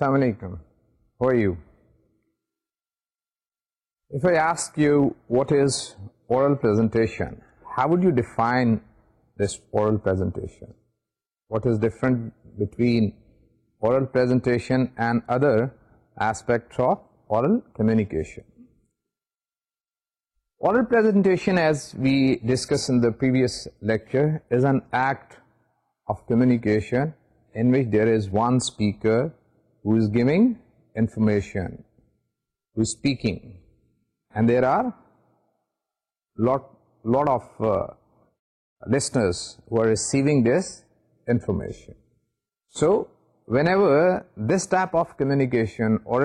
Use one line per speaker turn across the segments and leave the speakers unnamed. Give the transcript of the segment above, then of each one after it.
ہاؤڈنٹ what is ڈفرنٹوینل پرلونیکیشن or speaker میشنگ there heard of listeners this information so whenever this type of communication or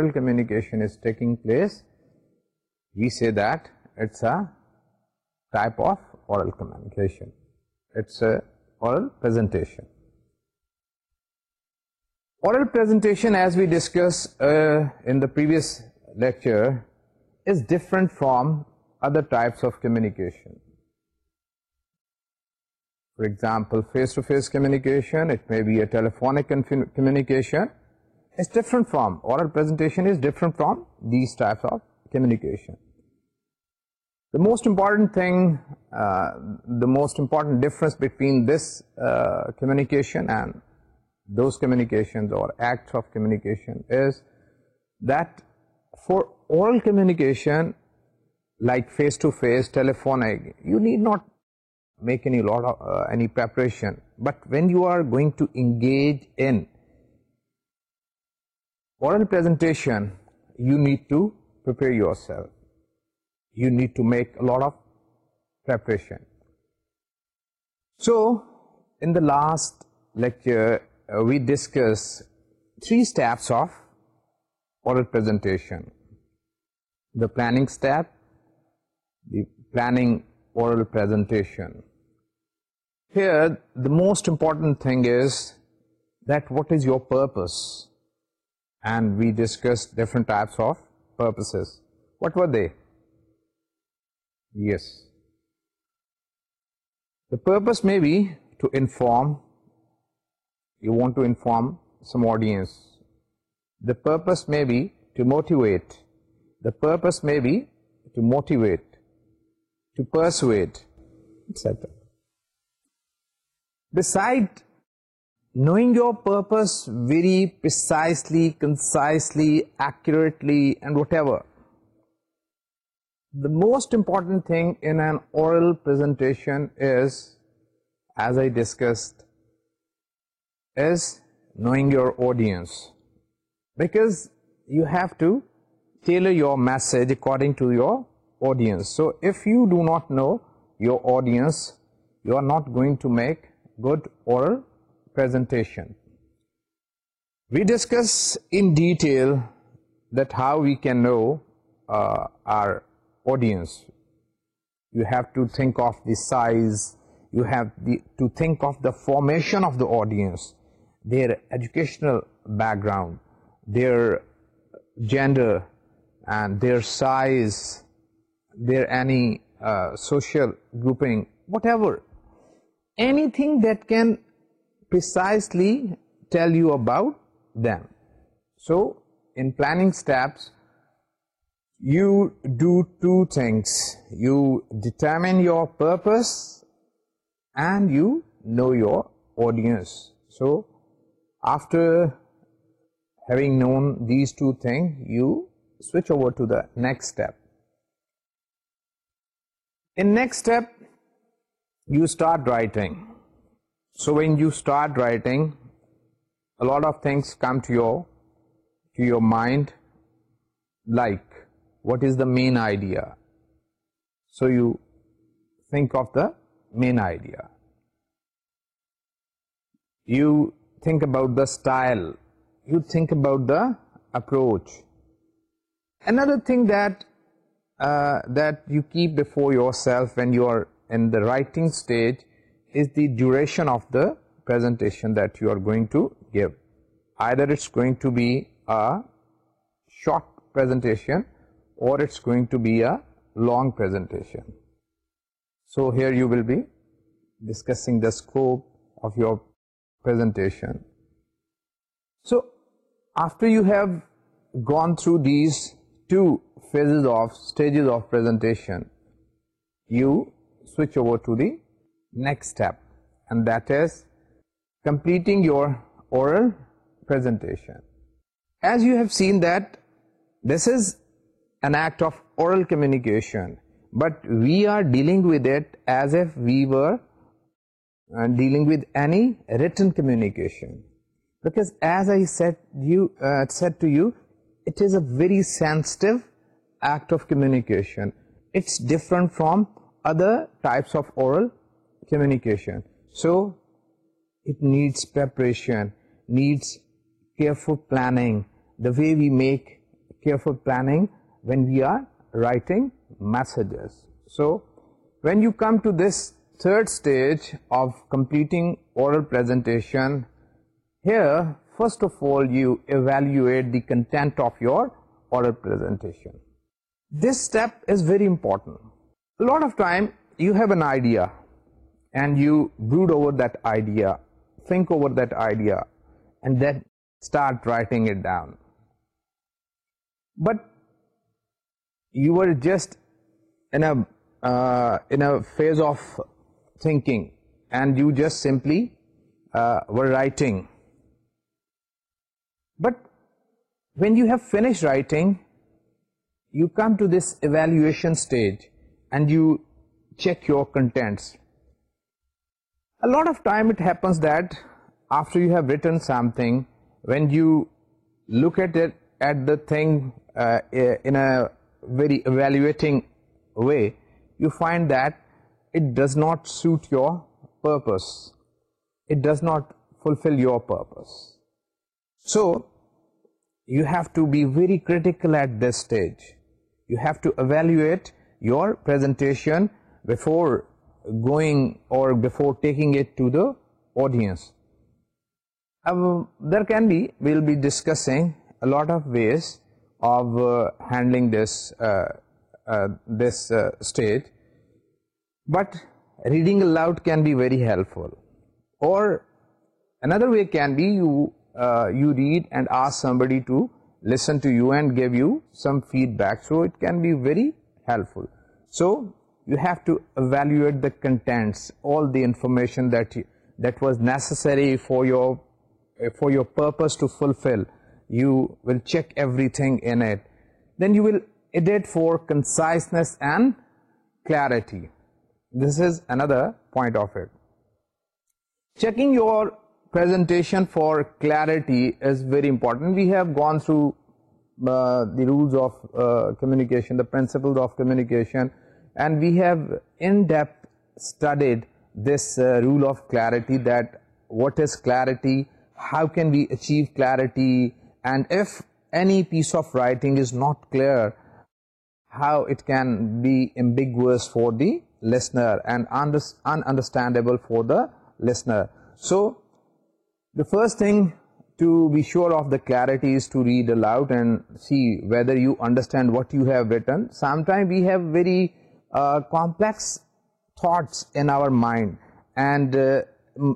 taking place we see that it's a type of or Oral presentation, as we discussed uh, in the previous lecture, is different from other types of communication. For example, face-to-face communication, it may be a telephonic communication. It's different from, oral presentation is different from these types of communication. The most important thing, uh, the most important difference between this uh, communication and those communications or face to face telephone you need not make لاریپریشن but when you are going to انگیجنٹیشن you need to prepare your self you need to make آفریشن so in the last lecture we discuss three steps pre planning step planning or most important thing is that what is your purpose and we discuss different per they yes the purpose may be to inform want to inform some audience the purpose may purpose may decide knowing your purpose very precisely concisely actually and whatever the most important thing انل پرسکسڈ is knowing your audience, because you have to tailor your message according to your audience. So if you do not know your audience, you are not going to make good oral presentation. We discuss in detail that how we can know uh, our audience. You have to think of the size, you have to think of the formation of the audience their educational background, their gender, and their size, their any uh, social grouping, whatever, anything that can precisely tell you about them. So in planning steps, you do two things: you determine your purpose and you know your audience. So after having known these two things, you switch over to the next step. In next step, you start writing. So when you start writing, a lot of things come to your mind, like what is the main idea. So you think of the main idea. You think about the style, you think about the approach. Another thing uh, that you keep before yourself when you are in the writing stage is the duration of the presentation that you are going to give. Either it's going to be a short presentation or it's going to be a long presentation. So here you will be discussing the scope of your presentation. So after you have gone through these two phases of stages of presentation, you switch over to the next step, and that is completing your oral presentation. As you have seen that this is an act of oral communication, but we are dealing with it as if we were dealing with any written communication, because as I uh, said to you, it is a very sensitive act of communication. It's different from other types of oral communication. So it needs preparation, needs careful planning, the way we make careful planning when we are writing messages. So when you come to this third stage of completing oral presentation. Here, first of all, you evaluate the content of your oral presentation. This step is very important. A lot of time you have an idea and you brood over that idea, think over that idea, and then start writing it down. But you were just in a uh, phase of thinking, and you just simply uh, were writing. But when you have finished writing, you come to this evaluation stage and you check your contents. A lot of time it happens that after you have written something, when you look at it, at the thing uh, in a very evaluating way, you find that it does not suit your purpose. It does not fulfill your purpose. So you have to be very critical at this stage. You have to evaluate your presentation before going or before taking it to the audience. There can be, we'll be discussing a lot of ways of uh, handling this uh, uh, stage. But reading aloud can be very helpful. Or another way can be uh, you read and ask somebody to listen to you and give you some feedback. So it can be very helpful. So you have to evaluate the contents, all the information that was necessary for your purpose to fulfill. You will check everything in it. Then you will edit for conciseness and clarity. This is another point of it. Checking your presentation for clarity is very important. We have gone through uh, the rules of uh, communication, the principles of communication, and we have in depth studied this uh, rule of clarity, that what is clarity, how can we achieve clarity, and if any piece of writing is not clear, how it can be ambiguous for the listener and ununderstandable for the listener. So, the first thing to be sure of the clarity is to read aloud and see whether you understand what you have written. Sometimes we have very uh, complex thoughts in our mind, and uh,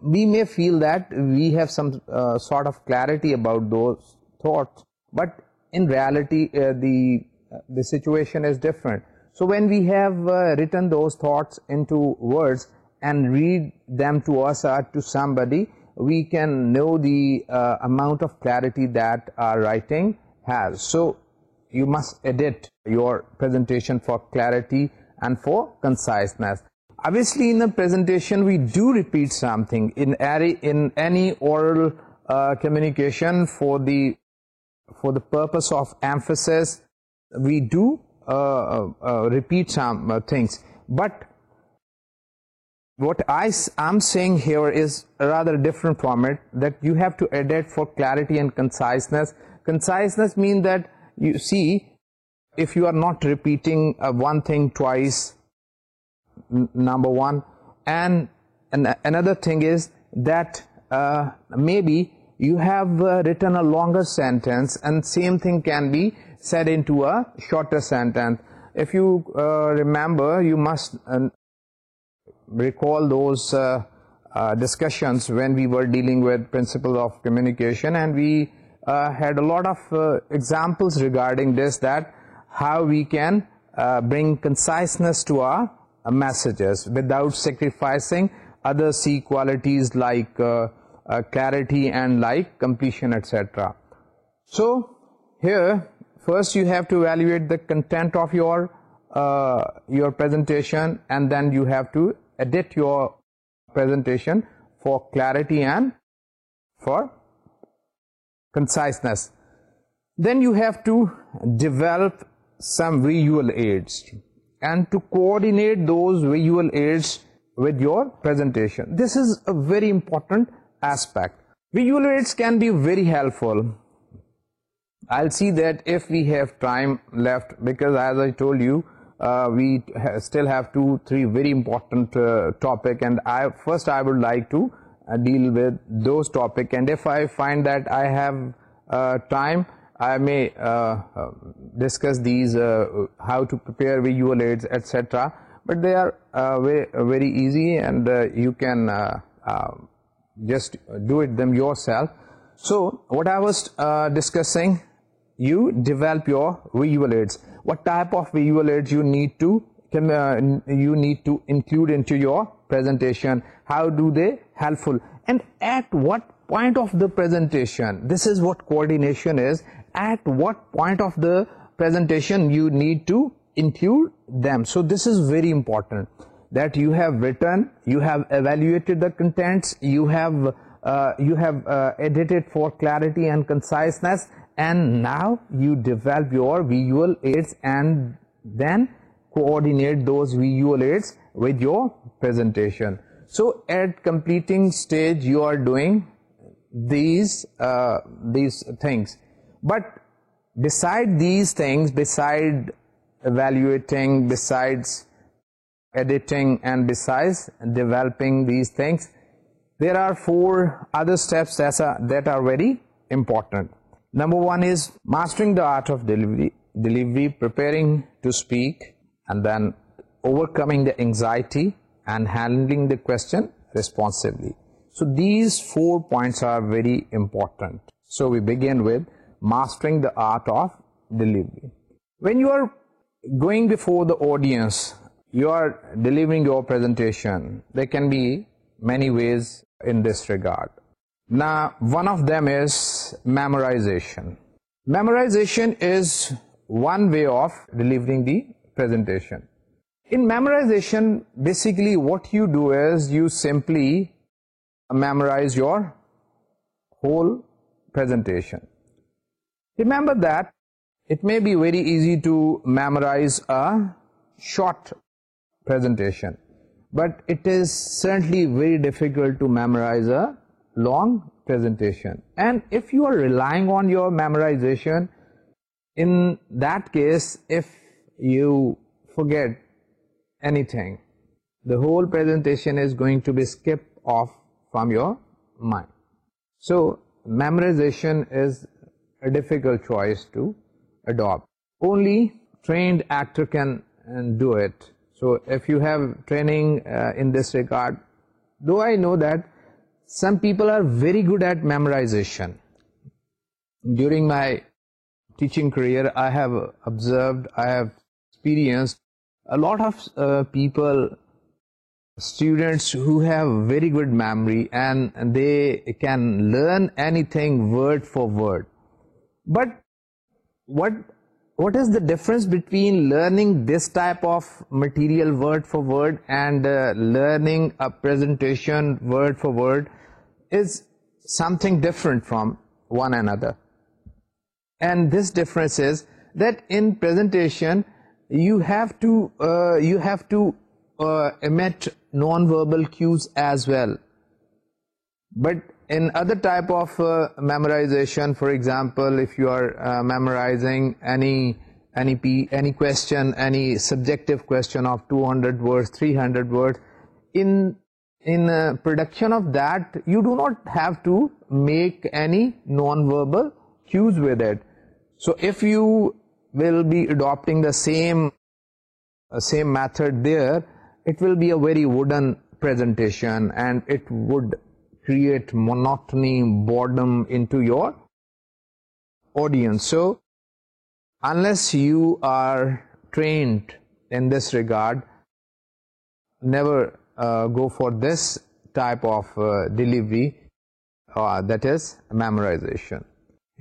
we may feel that we have some uh, sort of clarity about those thoughts, but in reality the situation is different. So when we have uh, written those thoughts into words and read them to us or uh, to somebody, we can know the uh, amount of clarity that our writing has. So you must edit your presentation for clarity and for conciseness. Obviously, in a presentation, we do repeat something. In any oral communication, for the purpose of emphasis, we do uh, uh, uh, repeat some things. But what I am saying here is a rather different format that you have to adapt for clarity and conciseness. Conciseness means that you see, if you are not repeating one thing twice, number one, and another thing is that maybe you have written a longer sentence and same thing can be said into a shorter sentence. If you uh, remember, you must uh, recall those uh, discussions when we were dealing with principle of communication, and we had a lot of examples regarding this, that how we can bring conciseness to our messages without sacrificing other C qualities like clarity and like completion, etc. So here First you have to evaluate the content of uh, your presentation, and then you have to edit your presentation for clarity and for conciseness. Then you have to develop some visual aids and to coordinate those visual aids with your presentation. This is a very important aspect. Visual aids can be very helpful I'll see that if we have time left, because as I told you, uh, we still have 2-3 very important uh, topic, and I would like to uh, deal with those topic, and if I find that I have time, I may discuss these how to prepare uvulates, etc. But they are very easy, and you can just do them yourself. So what I was discussing you develop your visual aids. What type of visual aids uh, you need to include into your presentation, how do they helpful, and at what point of the presentation. This is what coordination is. At what point of the presentation you need to include them. So this is very important that you have written, you have evaluated the contents, you have uh, uh, edited for clarity and conciseness, and now you develop your visual aids and then coordinate those visual aids with your presentation. So at completing stage you are doing these uh, things, but beside these things, beside evaluating, besides editing and besides developing these things, there are 4 other steps that are very important. Number one is mastering the art of delivery, preparing to speak, and then overcoming the anxiety and handling the question responsively. So these 4 points are very important. So we begin with mastering the art of delivery. When you are going before the audience, you are delivering your presentation. There can be many ways in this regard. Now, one of them is memorization. Memorization is one way of delivering the presentation. In memorization, basically what you do is you simply memorize your whole presentation. Remember that it may be very easy to memorize a short presentation, but it is certainly very difficult to memorize a long you are relying on your memorization get anything the whole proving of from your mind so memorization is a choice to اڈاپٹلیڈ actor can do it so if you have training record do I know that Some people are very good at memorization. During my teaching career, I have observed, I have experienced a lot of uh, people, students who have very good memory and they can learn anything word for word. But what is the difference between learning this type of material word for word and uh, learning a presentation word for word ائشن for example memorizing subject hundred three hundred in uh, production of that, you do not have to make any non-verbal cues with it. So if you will be adopting the uh, same method there, it will be a very wooden presentation, and it would create monotony, boredom into your audience. So unless you are trained in this regard, never uh, go for this type of uh, delivery, uh, that is memorization.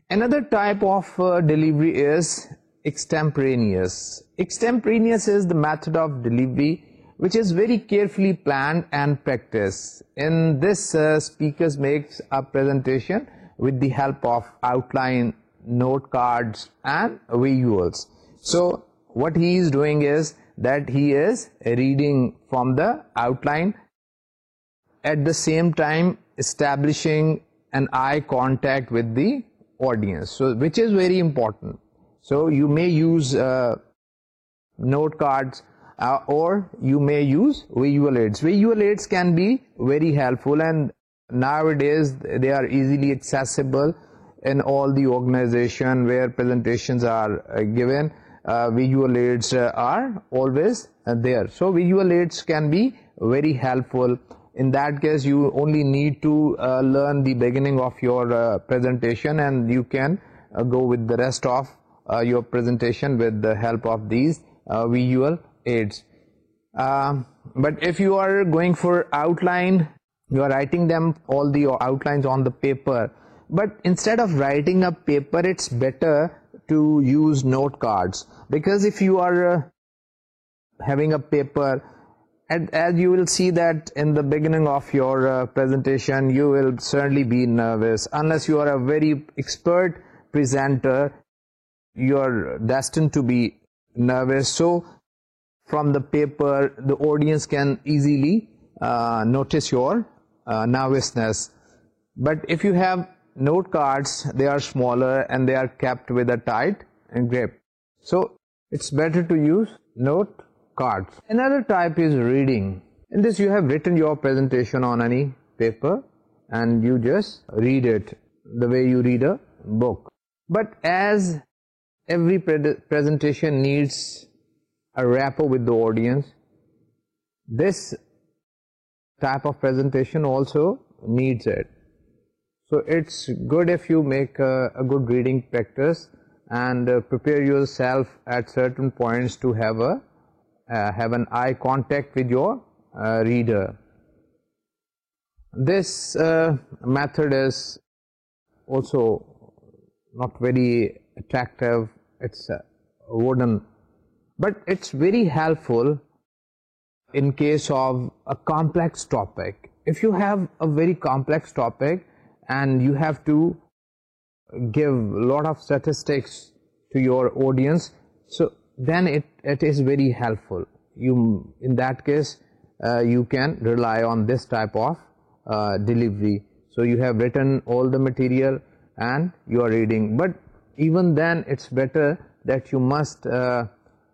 Another type of delivery is extemporaneous. Extemporaneous is the method of delivery which is very carefully planned and practiced. In this, speakers makes a presentation with the help of outline, note cards and visuals. So what he is doing is that he is reading from the outline, at the same time establishing an eye contact with the audience, so which is very important. So you may use uh, note cards uh, or you may use visual aids. Visual aids can be very helpful, and nowadays they are easily accessible in all the organization where presentations are uh, given. Uh, visual aids uh, are always uh, there. So visual aids can be very helpful. In that case, you only need to learn the beginning of your presentation, and you can go with the rest of your presentation with the help of these visual aids. Um, but if you are going for outline, you are writing them all the outlines on the paper, but instead of writing a paper, it's better to use note cards because having a paper see then the beginning of your Pearl certainly be nervous you are اےریسپرٹ پر ڈیسٹن to be nervous so from the paper the audience can easily notice your nervousness but if you have notes بیٹرگ ہیشن read اٹا way you read a book but as every presentation needs audience this type of also needs at So it's good if you make a good reading practice and uh, prepare yourself at certain points to have uh, an eye contact with your uh, reader. This method is also not very attractive, it's wooden, but it's very helpful in case of a complex topic. If you have a very complex topic and you have to give a lot of statistics to your audience, so then it is very helpful. You, in that case, uh, you can rely on this type of uh, delivery. So you have written all the material and you are reading, but even then it's better that you must uh,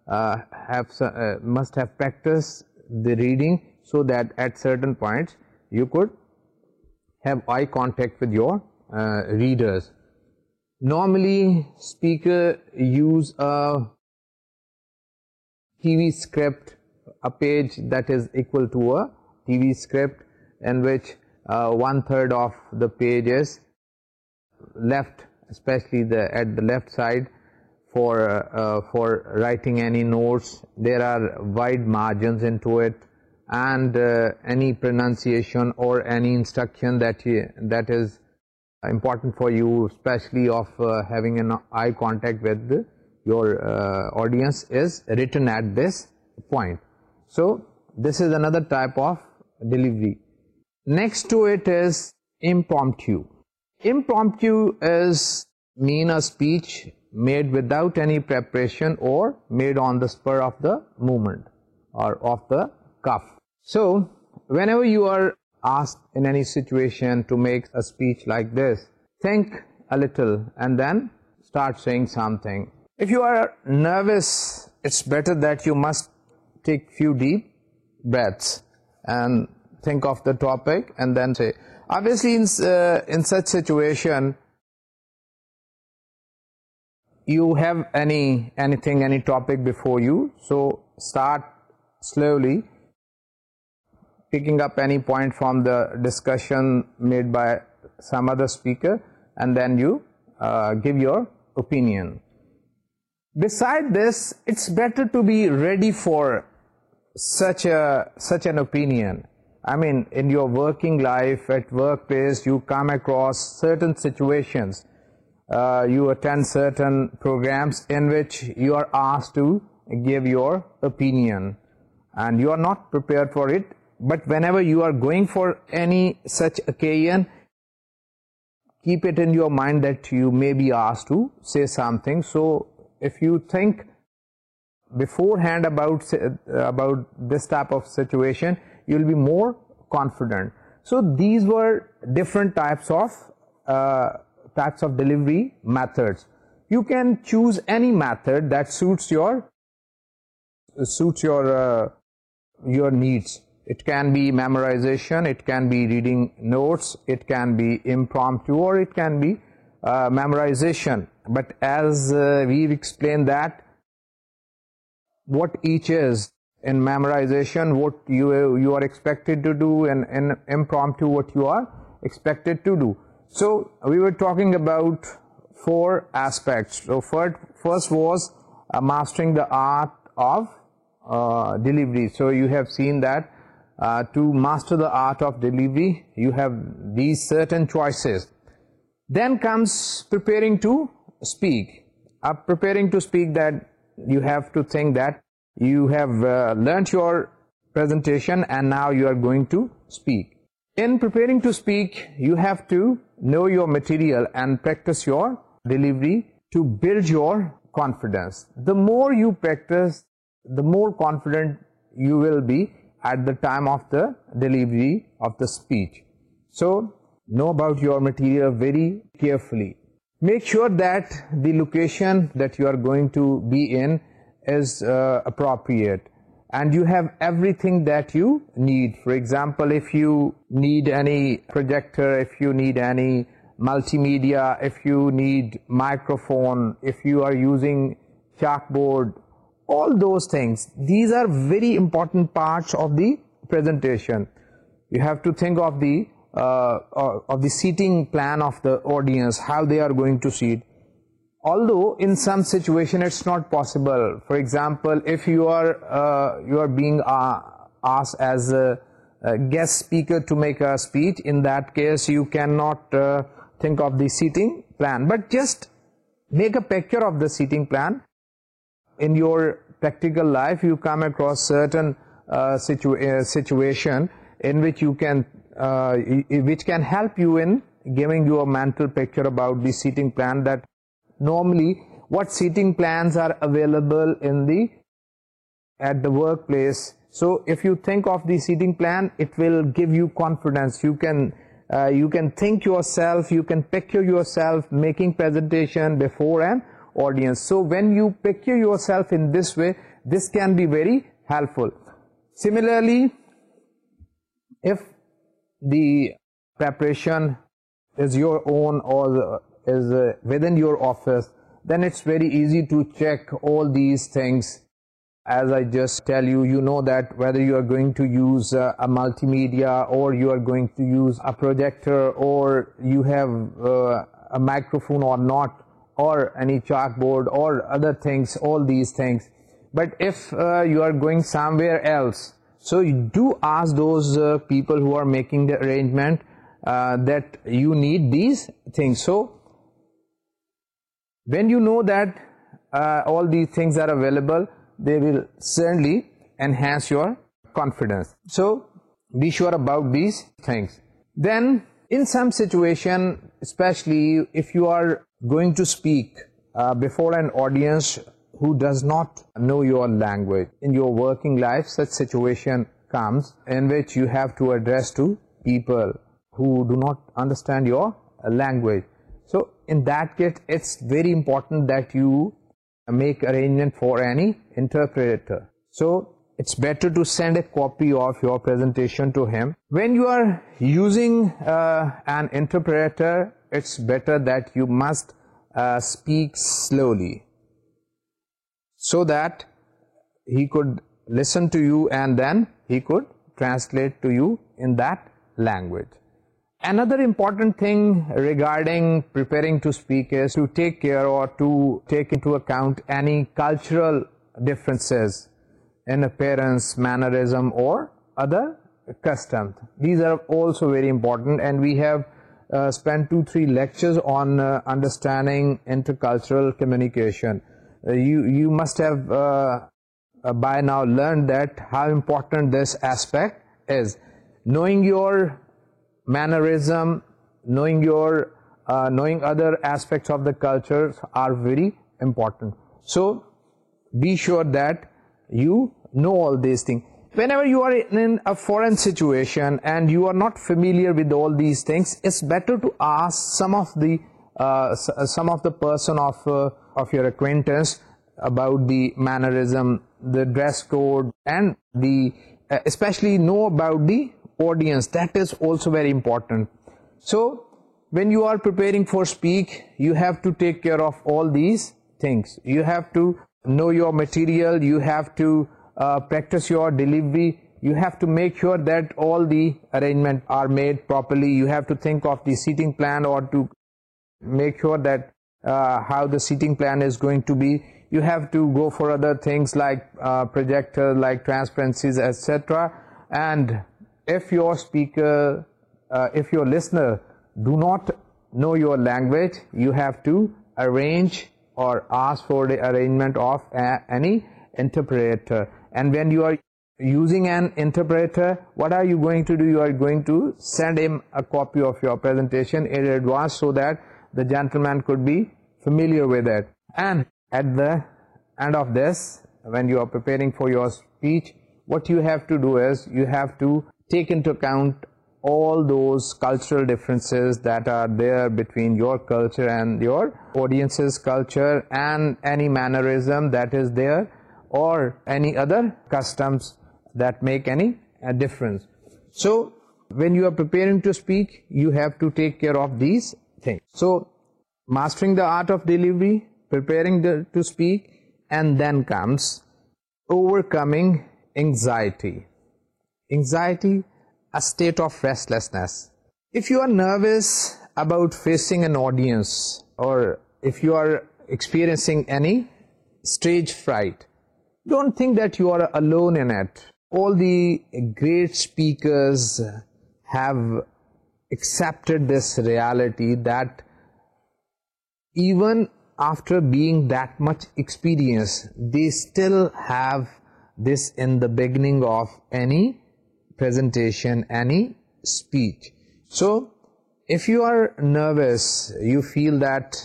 have practiced the reading, so that at certain points you could have eye contact with your uh, readers. Normally speaker use a TV script, a page that is equal to a TV script in which 1/3 uh, of the page is left, especially at the left side uh, for writing any notes. There are wide margins into it and uh, any pronunciation or any instruction that is important for you, especially of uh, having an eye contact with your uh, audience, is written at this point. So this is another type of delivery. Next to it is impromptu. Impromptu is mean a speech made without any preparation or made on the spur of the moment or of the so view you are asking sink speech like this تھنکل then start saying something you are nervous better that you must take few deep breaths and think of the topic and then سیسلیوی thing so اسٹارٹلی picking up any point from the discussion made by some other speaker, and then you uh, give your opinion. Beside this, it's better to be ready for such an opinion. I mean, in your working life, at workplace, you come across certain situations, uh, you attend certain programs in which you are asked to give your opinion, and you are not prepared for it but whenever you are going for any such occasion, keep it in your mind that you may be asked to say something. So if you think beforehand about this type of situation, you will be more confident. So these were different uh, types of delivery methods. You can choose any method that suits your uh, needs. It can be memorization, it can be reading notes, it can be impromptu, or it can be uh, memorization. But as uh, we've explained that what each is, in memorization what you are expected to do, and in impromptu what you are expected to do. So we were talking about four aspects. So first was uh, mastering the art of delivery. So you have seen that to master the art of delivery, you have these certain choices. Then comes preparing to speak. Preparing to speak, that you have to think that you have uh, learnt your presentation and now you are going to speak. In preparing to speak, you have to know your material and practice your delivery to build your confidence. The more you practice, the more confident you will be at the time of the delivery of the speech. So, know about your material very carefully. Make sure that the location that you are going to be in is uh, appropriate and you have everything that you need. For example, if you need any projector, if you need any multimedia, if you need microphone, if you are using chalkboard, all those things these are very important parts of the pro to think of the seating plan of داڈیسو some situation for example as guest speaker to make speech in case you can not think of the seating plan but just make a picture of the seating plan in your practical life you come across certain uh, uh, situation in which you can uh, which can help you in giving you a mental picture about the seating plan, that normally what seating plans are available in the at the workplace. So if you think of the seating plan, it will give you confidence. You can think yourself, you can picture yourself making presentation before and audience. So when you picture yourself in this way, this can be very helpful. Similarly, if the preparation is your own or is uh, within your office, then it's very easy to check all these things. As I just tell you, you know that whether you are going to use uh, a multimedia, or you are going to use a projector, or you have uh, a microphone or not or any chalkboard or other things, all these things. But if uh, you are going somewhere else, so you do ask those uh, people who are making the arrangement uh, that you need these things. So when you know that all these things are available, they will certainly enhance your confidence. So be sure about these things. Then in some situation, especially if you are to speak before and audience who does not know your language your work life such situations to people who do not understand your language so in this very important that you make arrangement for any interpreter so it's battered کاف your pro are using an interpreter it's better that you must uh, speak slowly so that he could listen to you and then he could translate to you in that language. Another important thing regarding preparing to speak is to take care or to take into account any cultural differences in appearance, mannerism or other customs. These are also very important, and we have uh, spent 2-3 lectures on uh, understanding intercultural communication. Uh, you must have by now learned that how important this aspect is. Knowing your mannerism, knowing your knowing other aspects of the culture are very important. So be sure that you know all these things. Whenever you are in a foreign situation and you are not familiar with all these things, it's better to ask some of the uh, uh, person uh, of your acquaintance about the mannerism, the dress code, and the especially know about the audience. That is also very important. So when you are preparing for speak, you have to take care of all these things. You have to know your material, you have to uh, practice your delivery. You have to make sure that all the arrangements are made properly. You have to think of the seating plan, or to make sure that uh, how the seating plan is going to be. You have to go for other things like uh, projectors, like transparencies, etc. And if your speaker, if your listener do not know your language, you have to arrange or ask for the arrangement of any interpreter. And when you are using an interpreter, what are you going to do? You are going to send him a copy of your presentation in advance so that the gentleman could be familiar with it. And at the end of this, when you are preparing for your speech, what you have to do is you have to take into account all those cultural differences that are there between your culture and your audience's culture, and any mannerism that is there, or any other customs that make any uh, difference. So when you are preparing to speak, you have to take care of these things. So mastering the art of delivery, preparing to speak, and then comes overcoming anxiety. Anxiety, a state of restlessness. If you are nervous about facing an audience, or if you are experiencing any stage fright, don't think that you are alone in it. All the great speakers have accepted this reality that even after being that much experienced, they still have this in the beginning of any presentation, any speech. So if you are nervous, you feel that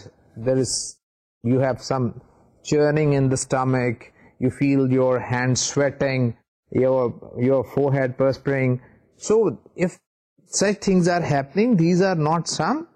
you have some churning in the stomach, you feel your hands sweating, your forehead perspiring. So if such things are happening, these are not some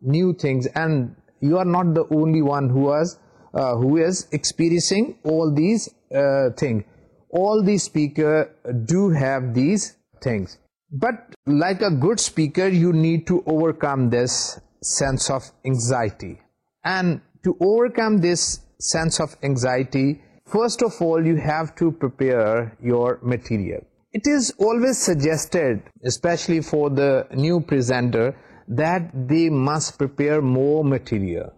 new things, and you are not the only one who uh, is experiencing all these uh, things. All the speakers do have these things. But like a good speaker, you need to overcome this sense of anxiety. And to overcome this sense of anxiety, First of all, you have to prepare your material. It is always suggested, especially for the new presenter, that they must prepare more material.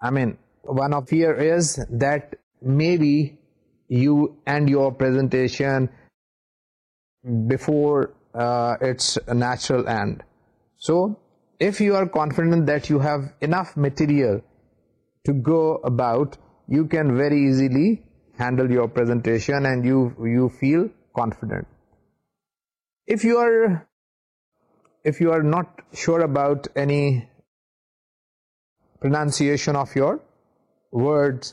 I mean, one of fear is that maybe you end your presentation before uh, its natural end. So if you are confident that you have enough material to go about, you can very easily handle your presentation and you feel confident. If you are not sure about any pronunciation of your words,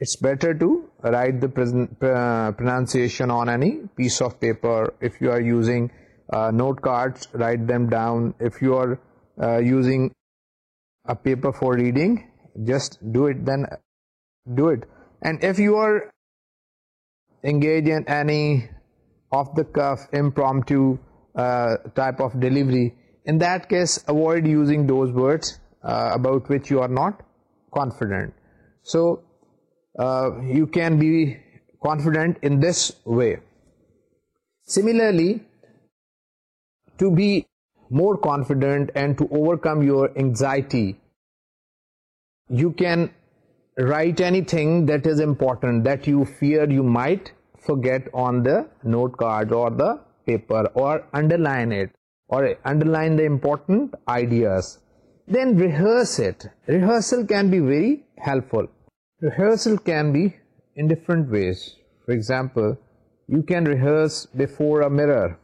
it's better to write the uh, pronunciation on any piece of paper. If you are using uh, note cards, write them down. If you are uh, using a paper for reading, just do it. And if you are engaged in any off-the-cuff impromptu uh, type of delivery, in that case avoid using those words uh, about which you are not confident. So uh, you can be confident in this way. Similarly, to be more confident and to overcome your anxiety, you can write anything that is important that you fear you might forget on the note card or the paper, or underline it, or underline the important ideas. Then rehearse it. Rehearsal can be very helpful. Rehearsal can be in different ways. For example, you can rehearse before a mirror.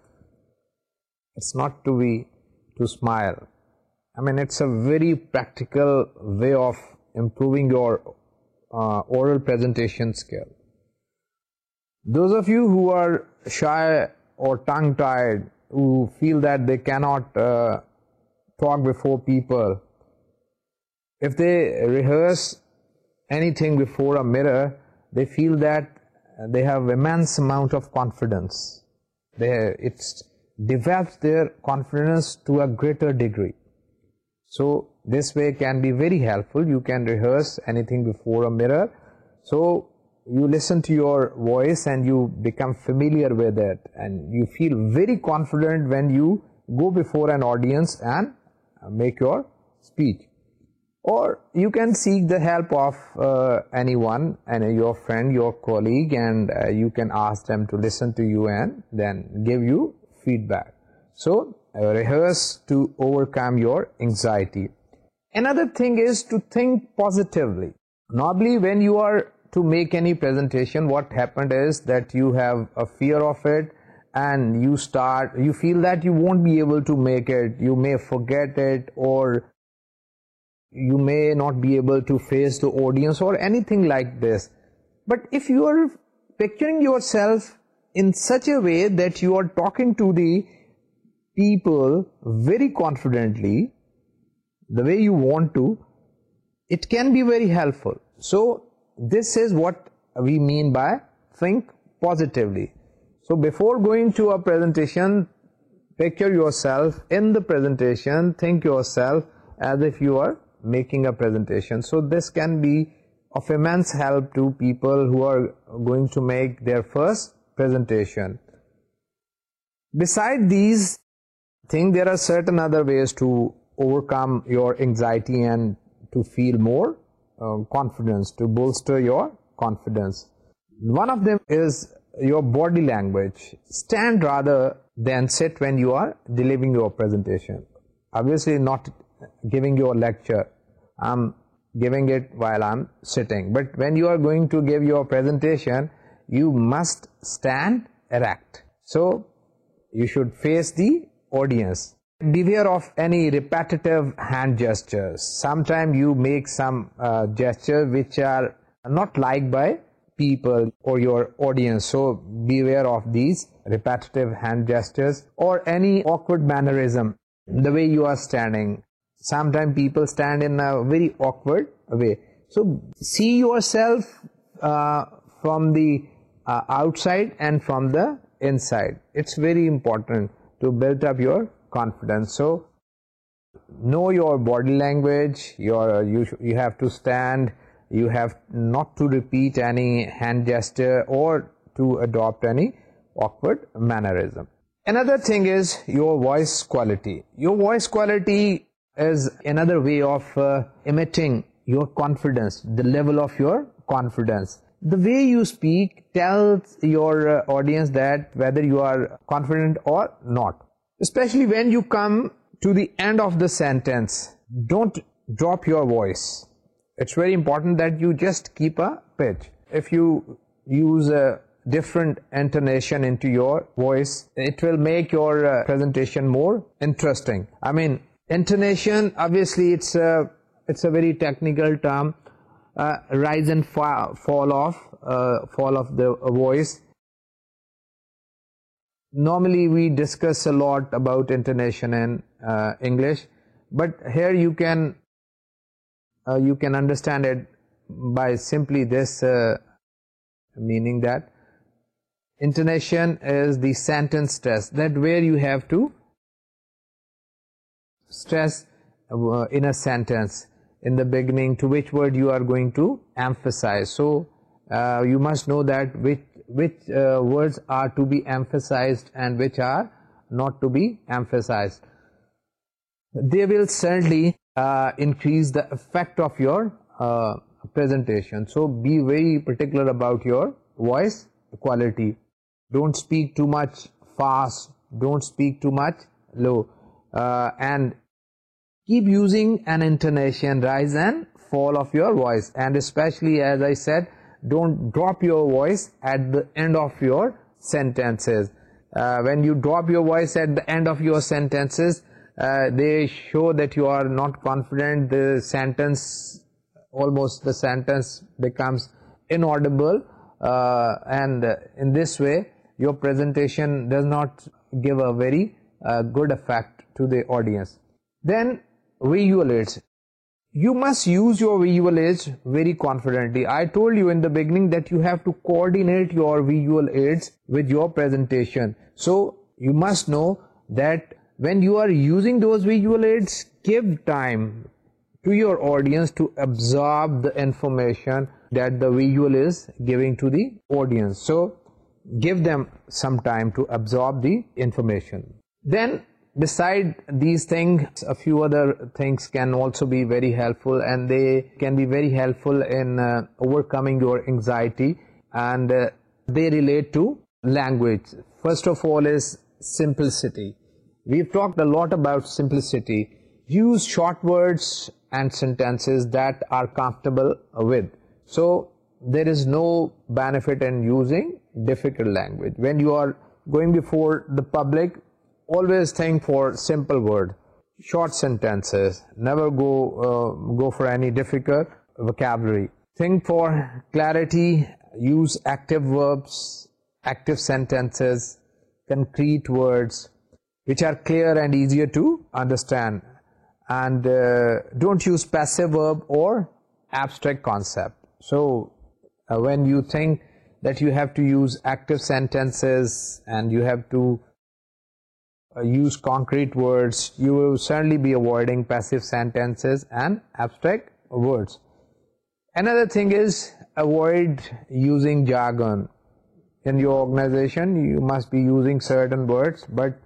It's not to be to smile. I mean, it's a very practical way of improving your oral presentation skill. Those of you who are shy or tongue-tied, who feel that they cannot uh, talk before people, if they rehearse anything before a mirror, they feel that they have immense amount of confidence. It develops their confidence to a greater degree. So this way can be very helpful. You can rehearse anything before a mirror. So you listen to your voice and you become familiar with it, and you feel very confident when you go before an audience and uh, make your speech. Or you can seek the help of uh, anyone, and your friend, your colleague, and uh, you can ask them to listen to you and then give you feedback. So rehearse to overcome your anxiety. Another thing is to think positively. Normally when you are to make any presentation, what happened is that you have a fear of it and you feel that you won't be able to make it, you may forget it, or you may not be able to face the audience or anything like this. But if you are picturing yourself in such a way that you are talking to the people very confidently, the way you want to, it can be very helpful. So this is what we mean by think positively. So before going to a presentation, picture yourself in the presentation, think yourself as if you are making a presentation. So this can be of immense help to people who are going to make their first presentation. Besides these things, there are certain other ways to overcome your anxiety and to feel more uh, confidence, to bolster your confidence. One of them is your body language. Stand rather than sit when you are delivering your presentation. Obviously not giving your lecture. I'm giving it while I'm sitting. But when you are going to give your presentation, you must stand erect. So you should face the audience. Way you آرڈنگ people stand انکوڈ way so see yourself from the outside and from the inside it's very important to build up your confidence. So know your body language, you have to stand, you have not to repeat any hand gesture or to adopt any awkward mannerism. Another thing is your voice quality. Your voice quality is another way of uh, emitting your confidence, the level of your confidence. The way you speak tells your uh, audience that whether you are confident or not. Sentence don't drop to your voice will make presentation more interesting Normally we discuss a lot about intonation in uh, English, but here uh, you can understand it by simply this uh, meaning that intonation is the sentence stress, that where you have to stress in a sentence in the beginning to which word you are going to emphasize. So you must know that which which uh, words are to be emphasized and which are not to be emphasized. They will certainly uh, increase the effect of your uh, presentation. So be very particular about your voice quality. Don't speak too much fast, don't speak too much low, and keep using an intonation, rise and fall of your voice. And especially, as I said, don't drop your voice at the end of your sentences. Uh, when you drop your voice at the end of your sentences, uh, they show that you are not confident. The sentence becomes inaudible, uh, and in this way your presentation does not give a very good effect to the audience. Then visualize. You must use your visual aids very confidently. I told you in the beginning that you have to coordinate your visual aids with your presentation. So you must know that when you are using those visual aids, give time to your audience to absorb the information that the visual is giving to the audience. So give them some time to absorb the information. Then Beside these things, a few other things can also be very helpful, and they can be very helpful in uh, overcoming your anxiety, and uh, they relate to language. First of all is simplicity. We've talked a lot about simplicity. Use short words and sentences that are comfortable with. So there is no benefit in using difficult language. When you are going before the public, Always think for simple word, short sentences. Never uh, go for any difficult vocabulary. Think for clarity. Use active verbs, active sentences, concrete words which are clear and easier to understand. And uh, don't use passive verb or abstract concept. So uh, when you think that you have to use active sentences and you have to uh, use concrete words. You will certainly be avoiding passive sentences and abstract words. Another thing is avoid using jargon. In your organization, you must be using certain words, but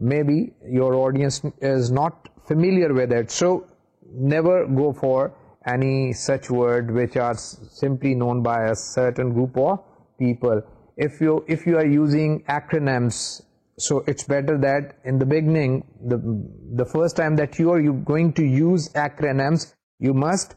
maybe your audience is not familiar with it. So never go for any such word which are simply known by a certain group of people. If you are using acronyms so it's better that in the beginning, the first time that you're going to use acronyms, you must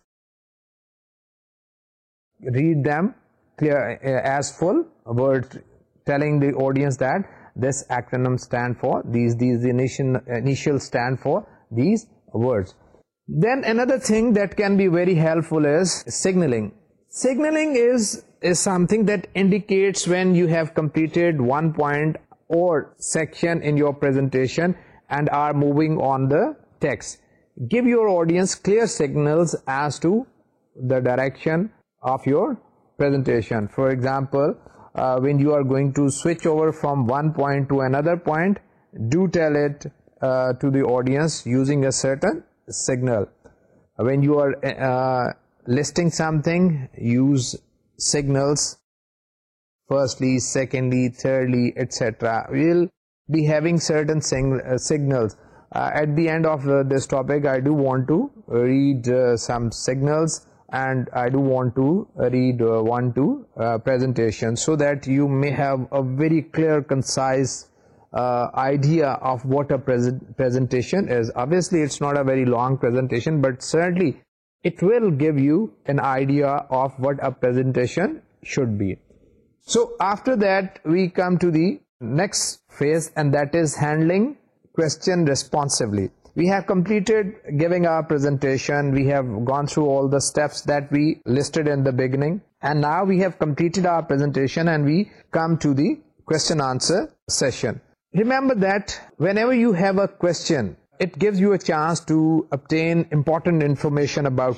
read them clear uh, as full words, telling the audience that this acronym stand for these initials stand for these words. Then another thing that can be very helpful is signaling. Signaling is something that indicates when you have completed one point or section in your presentation and are moving on the text. Give your audience clear signals as to the direction of your presentation. For example, uh, when you are going to switch over from one point to another point, do tell it uh, to the audience using a certain signal. When you are uh, listing something, use signals firstly secondly thirdly etcetera سیگنلٹیشن so that you may اےری clear of وٹزنٹس so after that we come to the next phase and handling ریمبرسنٹنٹ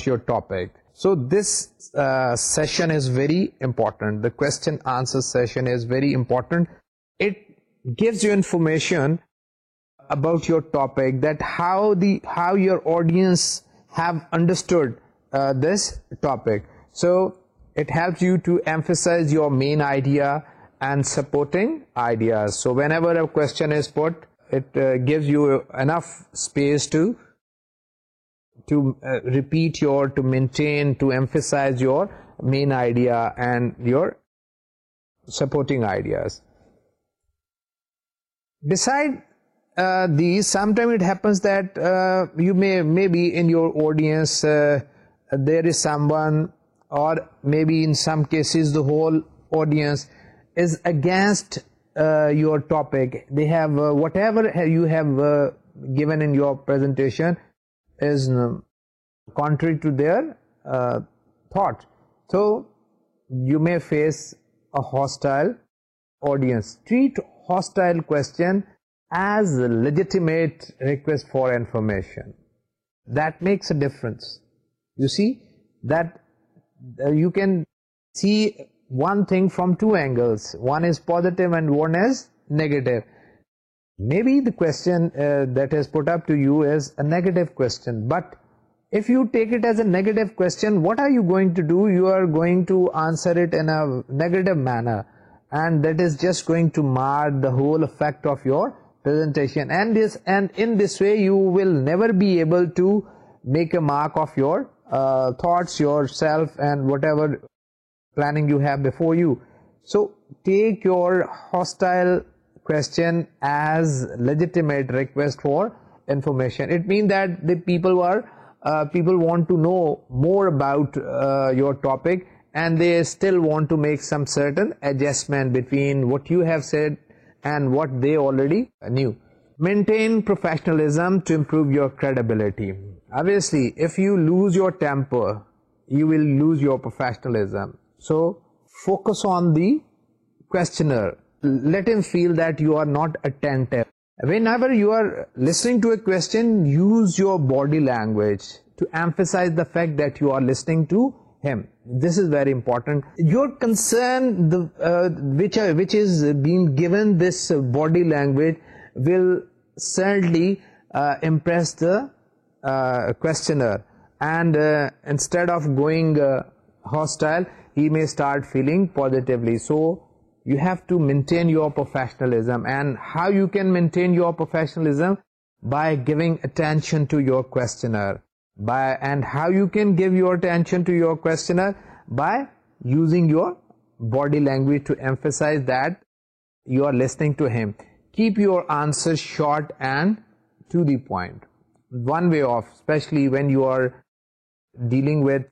you topic So this uh, session is very important. The question answer session is very important. It gives you information about your topic, that how your audience have understood uh, this topic. So it helps you to emphasize your main idea and supporting ideas. So whenever a question is put, it uh, gives you enough space to to uh, repeat your, to maintain, to emphasize your main idea and your supporting ideas. Beside uh, these, sometimes it happens that uh, you maybe in your audience there is someone, or maybe in some cases the whole audience is against your topic. They have whatever you have given in your presentation, thought so you may face hostile کو difference you see do can see one thing from two angles one is positive and one is negative may بیچن that as open but you take it as a you going manner and that is just mar the whole effect of your presentation be able mark of your thus yourself and whatever planning so take your hostile people people want to know more about your topic and they still want to make some certain adjustment when what you had and what they already knew maintain professionalism to improve your کریڈیبلٹیسلیور lose your professionalism so focus on the کو Let him feel that you are not attentive. Whenever you are listening to a question, use your body language to emphasize the fact that you are listening to him. This is very important. Your concern, uh, uh, which is being given this body language, will certainly uh, impress the questioner, and instead of going hostile, he may start feeling positively. So you have to maintain your professionalism. And how you can maintain your professionalism? By giving attention to your questioner. And how you can give your attention to your questioner? By using your body language to emphasize that you are listening to him. Keep your answers short and to the point. One way of, especially when you are dealing with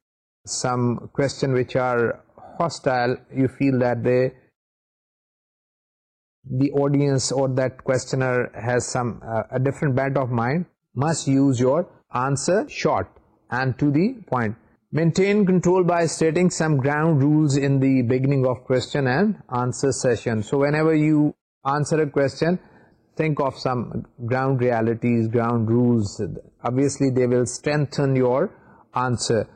some questions which are hostile, you feel that they the audience or that questioner has some uh, a different bent of mind, must use your answer short and to the point. Maintain control by stating some ground rules in the beginning of question and answer session. So whenever you answer a question, think of some ground realities, ground rules. Obviously they will strengthen your answer.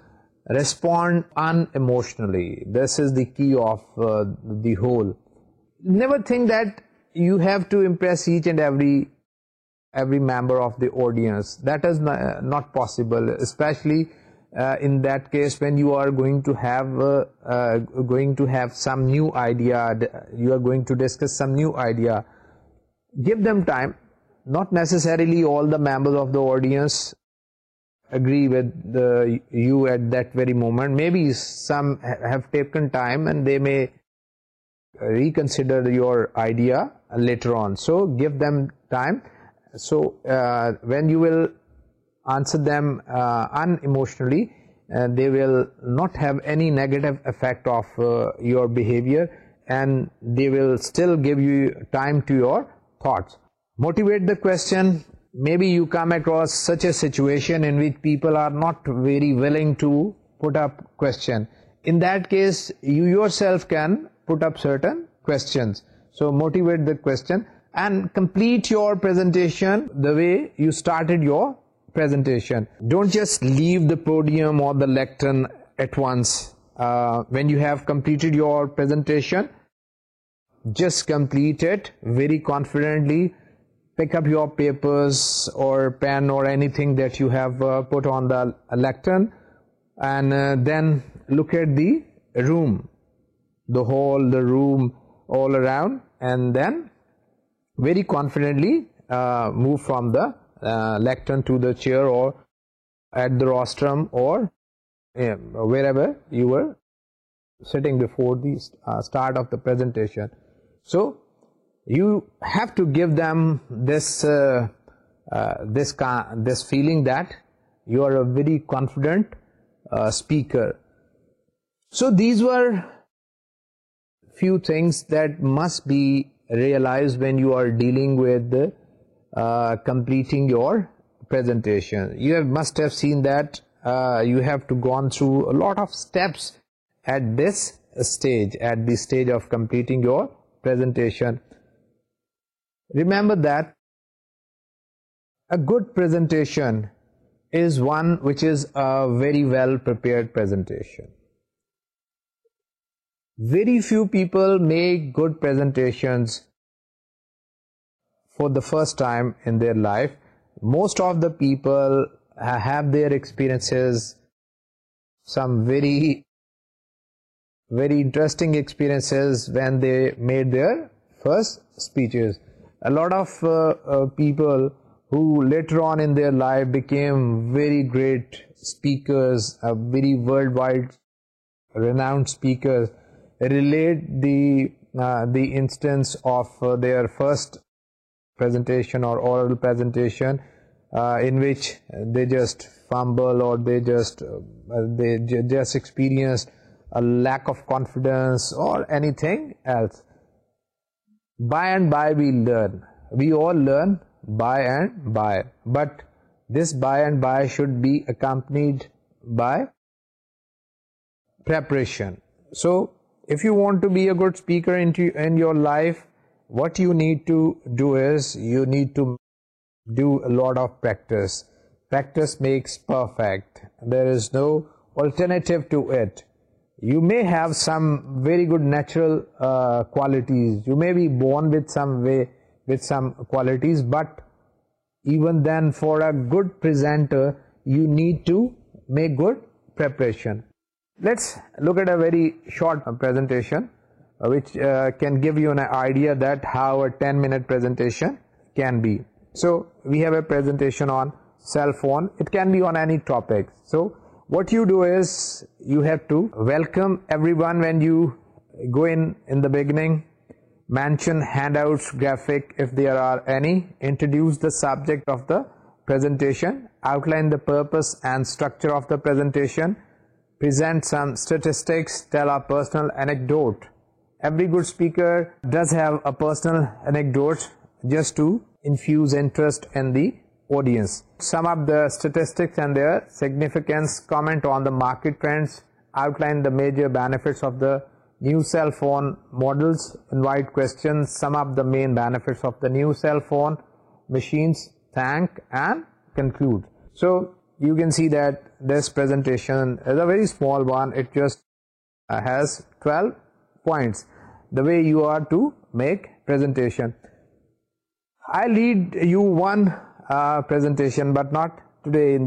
Respond unemotionally. This is the key of uh, the whole. Never think that you have to impress each and every member of the audience. That is not possible, especially uh, in that case when you are going to have uh, uh, some new idea, you are going to discuss some new idea. Give them time. Not necessarily all the members of the audience agree with you at that very moment. Maybe some have taken time and they may reconsider your idea later on. So give them time. So uh, when you will answer them uh, unemotionally, uh, they will not have any negative effect of your behavior, and they will still give you time to your thoughts. Motivate the question. Maybe you come across such a situation in which people are not very willing to put up question. In that case, you yourself can put up سرٹنچنس so motivate then and complete your per don't just leave the podium at once when you have completed your پرفیڈنٹلی pick up your paper pen or lectern and then look at the room the whole, the room, all around, and then very confidently uh, move from the uh, lectern to the chair or at the rostrum or um, wherever you were sitting before the uh, start of the presentation. So you have to give them this this feeling that you are a very confident speaker. So these were few things that must be realized when you are dealing with uh, completing your presentation. You must have seen that uh, you have to gone through a lot of steps at this stage, at the stage of completing your presentation. Remember that a good presentation is one which is a very well prepared presentation. Very few people make good presentations for the first time in their life. Most of the people have their experiences, some very interesting experiences when they made their first speeches. A lot of uh, uh, people who later on in their life became very great speakers, very worldwide renowned speakers, ریلیٹنس فسٹنٹیشن just فارمبل or lack of confidence or learn by and by but this by and by should be accompanied by preparation so If you want to be a good speaker in your life, what you need to do is you need to do a lot of practice. Practice makes perfect. There is no alternative to it. You may have some very good natural uh, qualities. You may be born with some qualities, but even then, for a good presenter, you need to make good preparation. Very شارٹنیا subject of دازنٹ line structure of دازنٹن میجرفٹ cell phone model مینیفیٹ cell phone machine you can see that this presentation is a very small one. It just uh, has 12 points, the way you are to make presentation. I'll read you one uh, presentation, but not today.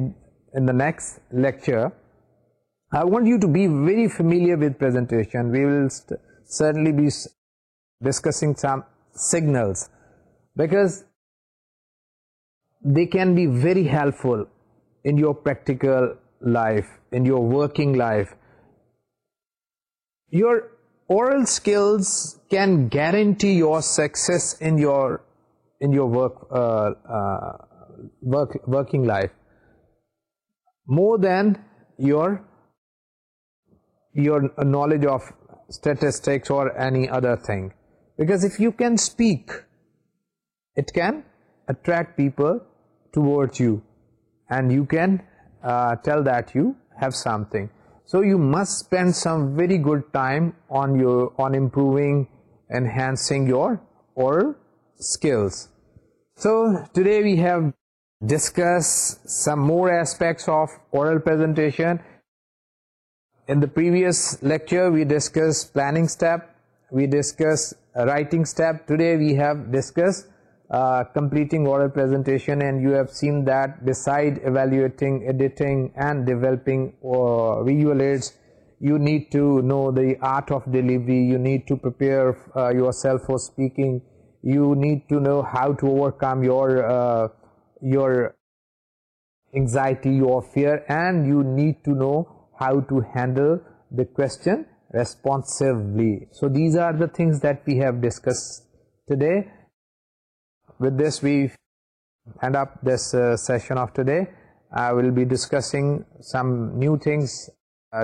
In the next lecture, I want you to be very familiar with presentation. We will certainly be discussing some signals, because they can be very helpful in your practical life, in your working life, your oral skills can guarantee your success in your uh, uh, work working life more than your knowledge of statistics or any other thing. Because if you can speak, it can attract people towards you and you can uh, tell that you have something. So you must spend some very good time on your improving, enhancing your oral skills. So today we have discussed some more aspects of oral presentation. In the previous lecture we discussed planning step, we discussed writing step. Today we have discussed completing oral presentation, and you have seen that beside evaluating, editing and developing uh, visual aids, you need to know the art of delivery, you need to prepare uh, yourself for speaking, you need to know how to overcome uh, your anxiety, your fear, and you need to know how to handle the question responsively. So these are the things that we have discussed today. With this we end of this session of today discussing some new things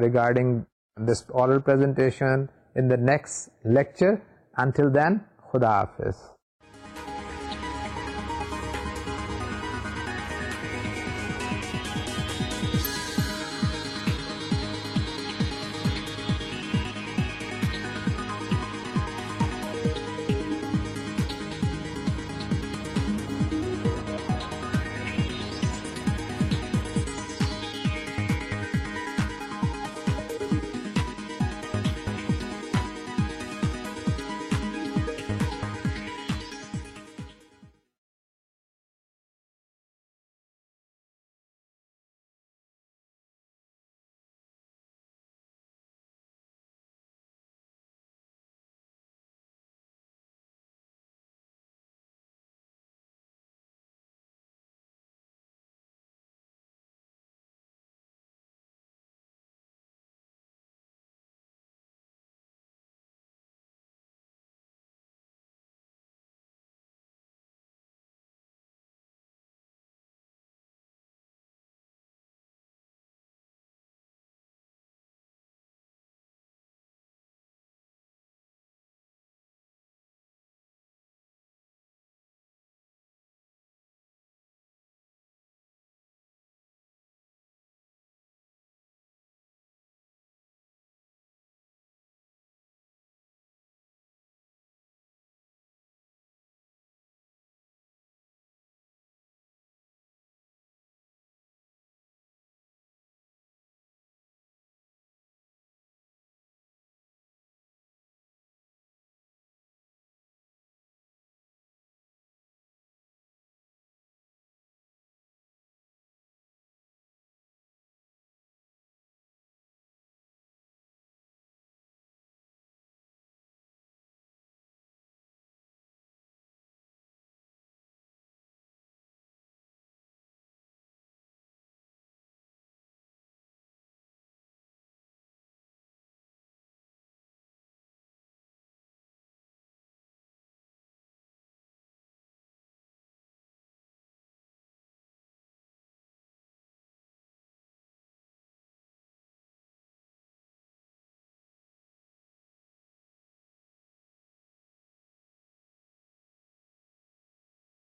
regarding then خدا حافظ